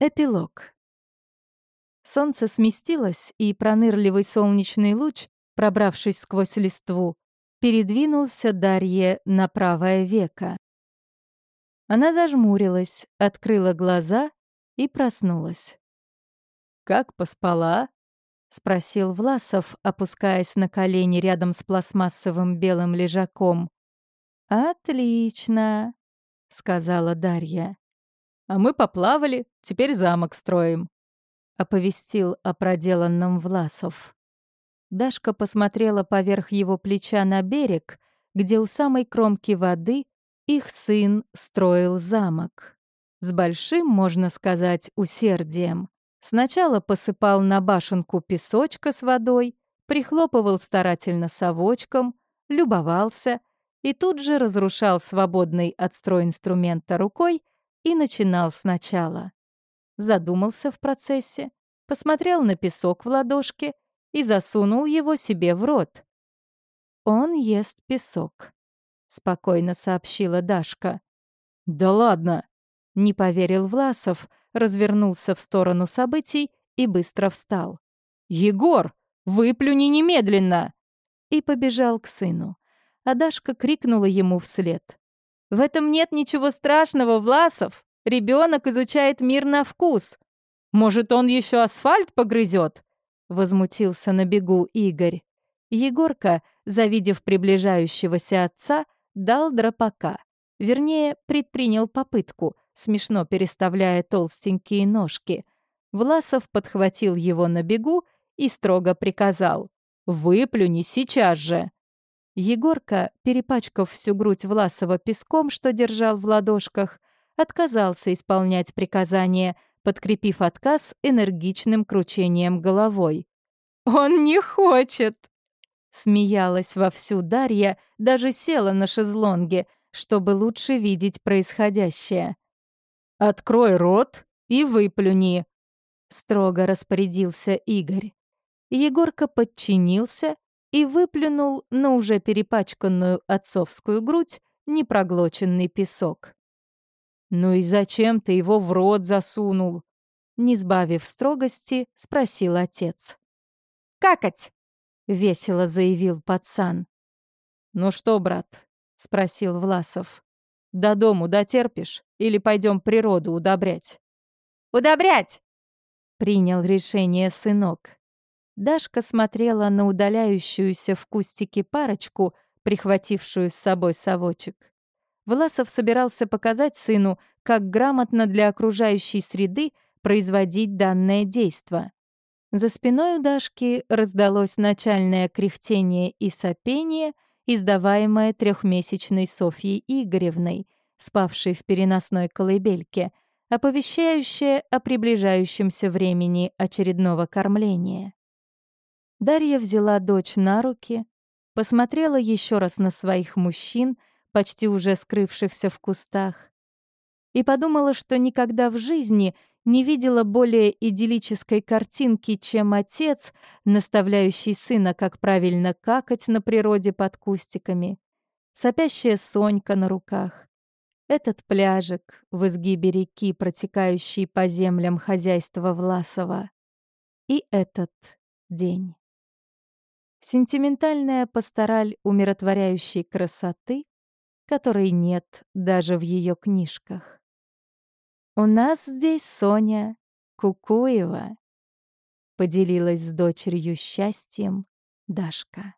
Эпилог. Солнце сместилось, и пронырливый солнечный луч, пробравшись сквозь листву, передвинулся Дарье на правое веко. Она зажмурилась, открыла глаза и проснулась. «Как поспала?» — спросил Власов, опускаясь на колени рядом с пластмассовым белым лежаком. «Отлично», — сказала Дарья. А мы поплавали, теперь замок строим», — оповестил о проделанном Власов. Дашка посмотрела поверх его плеча на берег, где у самой кромки воды их сын строил замок. С большим, можно сказать, усердием. Сначала посыпал на башенку песочка с водой, прихлопывал старательно совочком, любовался и тут же разрушал свободной от стройинструмента рукой и начинал сначала. Задумался в процессе, посмотрел на песок в ладошке и засунул его себе в рот. «Он ест песок», — спокойно сообщила Дашка. «Да ладно!» — не поверил Власов, развернулся в сторону событий и быстро встал. «Егор, выплюни немедленно!» И побежал к сыну. А Дашка крикнула ему вслед. В этом нет ничего страшного, Власов. Ребенок изучает мир на вкус. Может, он еще асфальт погрызет? Возмутился на бегу Игорь. Егорка, завидев приближающегося отца, дал дропака. Вернее, предпринял попытку, смешно переставляя толстенькие ножки. Власов подхватил его на бегу и строго приказал. «Выплюни сейчас же!» Егорка, перепачкав всю грудь Власова песком, что держал в ладошках, отказался исполнять приказание, подкрепив отказ энергичным кручением головой. «Он не хочет!» Смеялась вовсю Дарья, даже села на шезлонге, чтобы лучше видеть происходящее. «Открой рот и выплюни!» — строго распорядился Игорь. Егорка подчинился и выплюнул на уже перепачканную отцовскую грудь непроглоченный песок. «Ну и зачем ты его в рот засунул?» Не сбавив строгости, спросил отец. «Какать!» — весело заявил пацан. «Ну что, брат?» — спросил Власов. «До дому дотерпишь или пойдем природу удобрять?» «Удобрять!» — принял решение сынок. Дашка смотрела на удаляющуюся в кустике парочку, прихватившую с собой совочек. Власов собирался показать сыну, как грамотно для окружающей среды производить данное действо. За спиной у Дашки раздалось начальное кряхтение и сопение, издаваемое трехмесячной Софьей Игоревной, спавшей в переносной колыбельке, оповещающее о приближающемся времени очередного кормления. Дарья взяла дочь на руки, посмотрела еще раз на своих мужчин, почти уже скрывшихся в кустах, и подумала, что никогда в жизни не видела более идиллической картинки, чем отец, наставляющий сына, как правильно какать на природе под кустиками, сопящая Сонька на руках, этот пляжик в изгибе реки, протекающий по землям хозяйства Власова, и этот день. Сентиментальная пастораль умиротворяющей красоты, которой нет даже в ее книжках. «У нас здесь Соня Кукуева», — поделилась с дочерью счастьем Дашка.